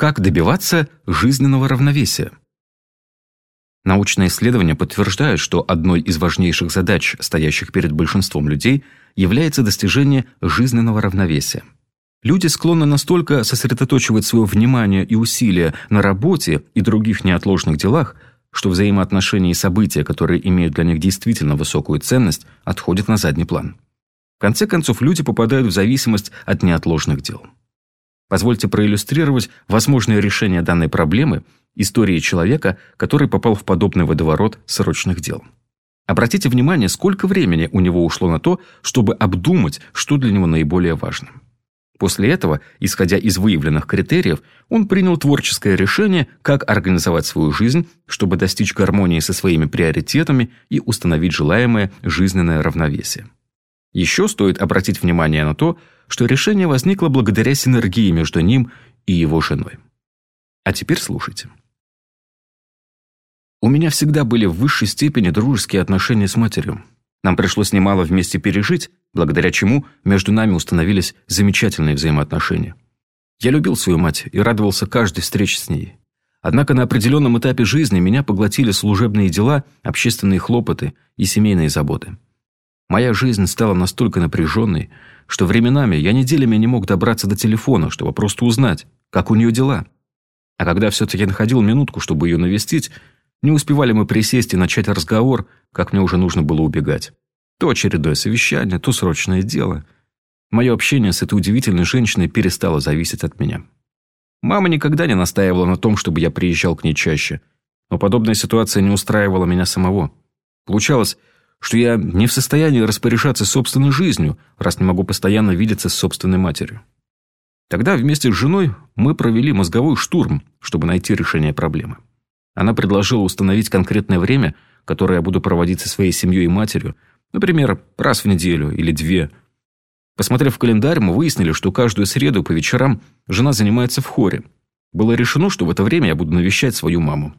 Как добиваться жизненного равновесия? Научные исследования подтверждают, что одной из важнейших задач, стоящих перед большинством людей, является достижение жизненного равновесия. Люди склонны настолько сосредоточивать свое внимание и усилия на работе и других неотложных делах, что взаимоотношения и события, которые имеют для них действительно высокую ценность, отходят на задний план. В конце концов, люди попадают в зависимость от неотложных дел. Позвольте проиллюстрировать возможное решение данной проблемы историей человека, который попал в подобный водоворот срочных дел. Обратите внимание, сколько времени у него ушло на то, чтобы обдумать, что для него наиболее важно. После этого, исходя из выявленных критериев, он принял творческое решение, как организовать свою жизнь, чтобы достичь гармонии со своими приоритетами и установить желаемое жизненное равновесие. Еще стоит обратить внимание на то, что решение возникло благодаря синергии между ним и его женой. А теперь слушайте. У меня всегда были в высшей степени дружеские отношения с матерью. Нам пришлось немало вместе пережить, благодаря чему между нами установились замечательные взаимоотношения. Я любил свою мать и радовался каждой встрече с ней. Однако на определенном этапе жизни меня поглотили служебные дела, общественные хлопоты и семейные заботы. Моя жизнь стала настолько напряженной, что временами я неделями не мог добраться до телефона, чтобы просто узнать, как у нее дела. А когда все-таки находил минутку, чтобы ее навестить, не успевали мы присесть и начать разговор, как мне уже нужно было убегать. То очередное совещание, то срочное дело. Мое общение с этой удивительной женщиной перестало зависеть от меня. Мама никогда не настаивала на том, чтобы я приезжал к ней чаще. Но подобная ситуация не устраивала меня самого. Получалось, что я не в состоянии распоряжаться собственной жизнью, раз не могу постоянно видеться с собственной матерью. Тогда вместе с женой мы провели мозговой штурм, чтобы найти решение проблемы. Она предложила установить конкретное время, которое я буду проводить со своей семьей и матерью, например, раз в неделю или две. Посмотрев в календарь, мы выяснили, что каждую среду по вечерам жена занимается в хоре. Было решено, что в это время я буду навещать свою маму.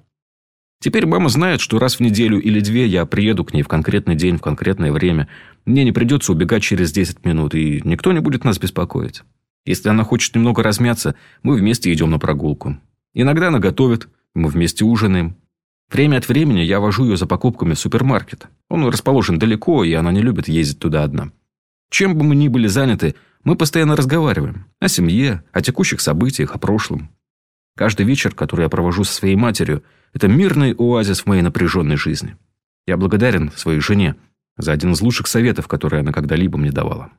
Теперь мама знает, что раз в неделю или две я приеду к ней в конкретный день, в конкретное время. Мне не придется убегать через 10 минут, и никто не будет нас беспокоить. Если она хочет немного размяться, мы вместе идем на прогулку. Иногда она готовит – мы вместе ужинаем. Время от времени я вожу ее за покупками в супермаркет. Он расположен далеко, и она не любит ездить туда одна. Чем бы мы ни были заняты, мы постоянно разговариваем. О семье, о текущих событиях, о прошлом. Каждый вечер, который я провожу со своей матерью, это мирный оазис в моей напряженной жизни. Я благодарен своей жене за один из лучших советов, которые она когда-либо мне давала.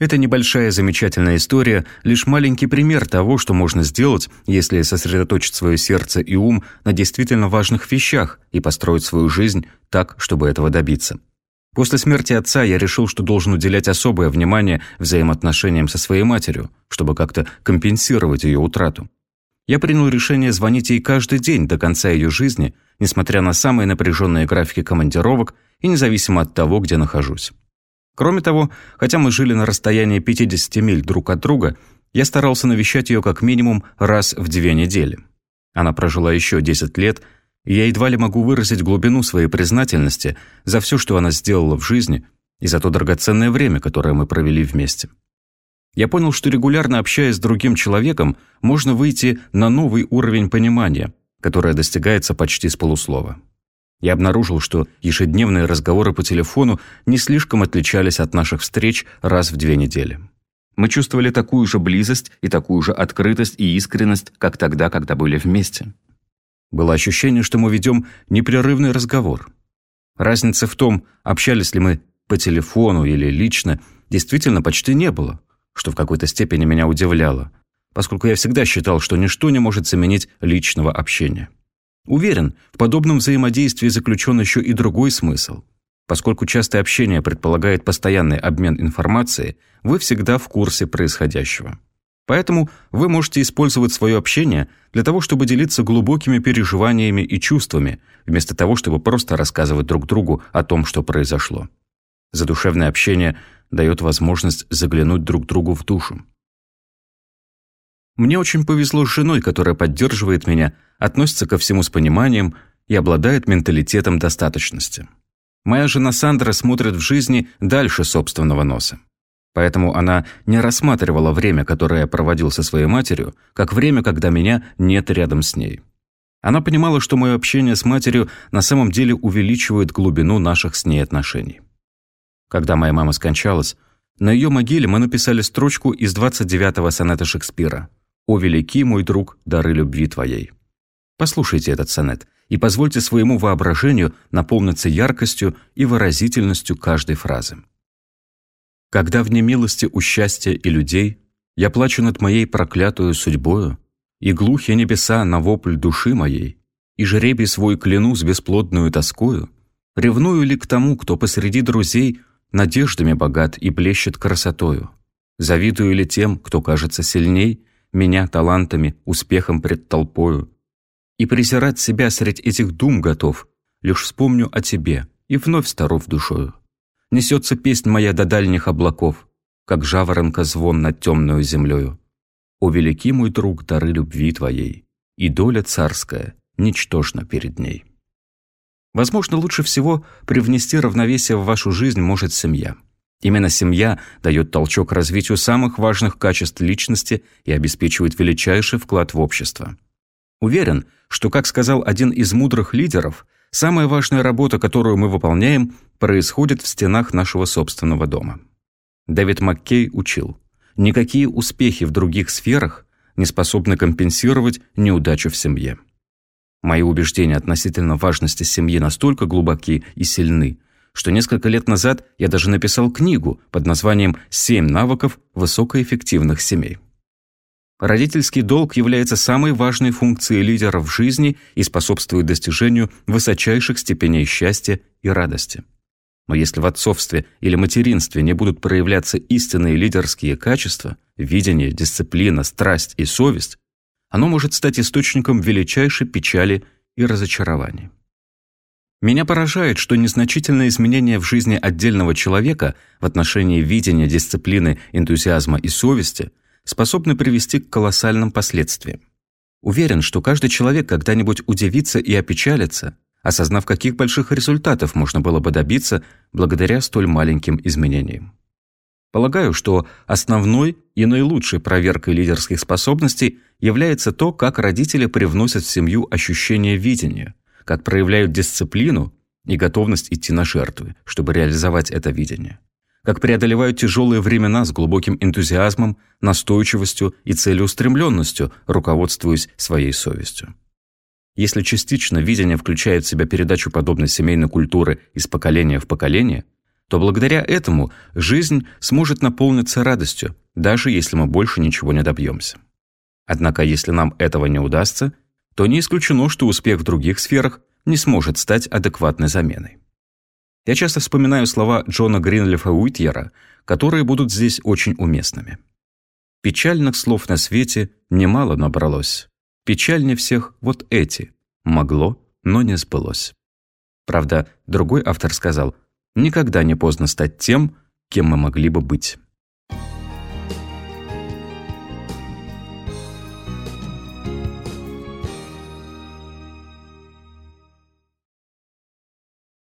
Эта небольшая замечательная история – лишь маленький пример того, что можно сделать, если сосредоточить свое сердце и ум на действительно важных вещах и построить свою жизнь так, чтобы этого добиться. После смерти отца я решил, что должен уделять особое внимание взаимоотношениям со своей матерью, чтобы как-то компенсировать ее утрату. Я принял решение звонить ей каждый день до конца ее жизни, несмотря на самые напряженные графики командировок и независимо от того, где нахожусь. Кроме того, хотя мы жили на расстоянии 50 миль друг от друга, я старался навещать ее как минимум раз в две недели. Она прожила еще 10 лет, и я едва ли могу выразить глубину своей признательности за все, что она сделала в жизни, и за то драгоценное время, которое мы провели вместе. Я понял, что регулярно общаясь с другим человеком, можно выйти на новый уровень понимания, которое достигается почти с полуслова. Я обнаружил, что ежедневные разговоры по телефону не слишком отличались от наших встреч раз в две недели. Мы чувствовали такую же близость и такую же открытость и искренность, как тогда, когда были вместе. Было ощущение, что мы ведем непрерывный разговор. Разницы в том, общались ли мы по телефону или лично, действительно почти не было, что в какой-то степени меня удивляло, поскольку я всегда считал, что ничто не может заменить личного общения. Уверен, в подобном взаимодействии заключен еще и другой смысл. Поскольку частое общение предполагает постоянный обмен информацией, вы всегда в курсе происходящего. Поэтому вы можете использовать свое общение для того, чтобы делиться глубокими переживаниями и чувствами, вместо того, чтобы просто рассказывать друг другу о том, что произошло. Задушевное общение дает возможность заглянуть друг другу в душу. Мне очень повезло с женой, которая поддерживает меня, относится ко всему с пониманием и обладает менталитетом достаточности. Моя жена Сандра смотрит в жизни дальше собственного носа. Поэтому она не рассматривала время, которое я проводил со своей матерью, как время, когда меня нет рядом с ней. Она понимала, что мое общение с матерью на самом деле увеличивает глубину наших с ней отношений. Когда моя мама скончалась, на ее могиле мы написали строчку из 29-го сонета Шекспира «О великий мой друг, дары любви твоей». Послушайте этот сонет и позвольте своему воображению наполниться яркостью и выразительностью каждой фразы. Когда в немилости у счастья и людей я плачу над моей проклятую судьбою, и глухи небеса на вопль души моей, и жребий свой кляну с бесплодную тоскою, ревную ли к тому, кто посреди друзей надеждами богат и блещет красотою? Завидую ли тем, кто кажется сильней, меня талантами, успехом пред толпою? И презирать себя средь этих дум готов, лишь вспомню о тебе и вновь старов душою. Несется песнь моя до дальних облаков, как жаворонка звон над темную землею. О велики мой друг дары любви твоей, и доля царская ничтожна перед ней. Возможно, лучше всего привнести равновесие в вашу жизнь может семья. Именно семья дает толчок развитию самых важных качеств личности и обеспечивает величайший вклад в общество. Уверен, что, как сказал один из мудрых лидеров, самая важная работа, которую мы выполняем, происходит в стенах нашего собственного дома. Дэвид Маккей учил – Никакие успехи в других сферах не способны компенсировать неудачу в семье. Мои убеждения относительно важности семьи настолько глубоки и сильны, что несколько лет назад я даже написал книгу под названием «Семь навыков высокоэффективных семей». Родительский долг является самой важной функцией лидера в жизни и способствует достижению высочайших степеней счастья и радости. Но если в отцовстве или материнстве не будут проявляться истинные лидерские качества, видение, дисциплина, страсть и совесть, оно может стать источником величайшей печали и разочарования. Меня поражает, что незначительные изменения в жизни отдельного человека в отношении видения, дисциплины, энтузиазма и совести способны привести к колоссальным последствиям. Уверен, что каждый человек когда-нибудь удивится и опечалится, осознав, каких больших результатов можно было бы добиться благодаря столь маленьким изменениям. Полагаю, что основной и наилучшей проверкой лидерских способностей является то, как родители привносят в семью ощущение видения, как проявляют дисциплину и готовность идти на жертвы, чтобы реализовать это видение, как преодолевают тяжелые времена с глубоким энтузиазмом, настойчивостью и целеустремленностью, руководствуясь своей совестью. Если частично видение включает в себя передачу подобной семейной культуры из поколения в поколение, то благодаря этому жизнь сможет наполниться радостью, даже если мы больше ничего не добьемся. Однако, если нам этого не удастся, то не исключено, что успех в других сферах не сможет стать адекватной заменой. Я часто вспоминаю слова Джона Гринлифа Уитьера, которые будут здесь очень уместными. «Печальных слов на свете немало набралось, Печальнее всех вот эти. Могло, но не сбылось. Правда, другой автор сказал, никогда не поздно стать тем, кем мы могли бы быть.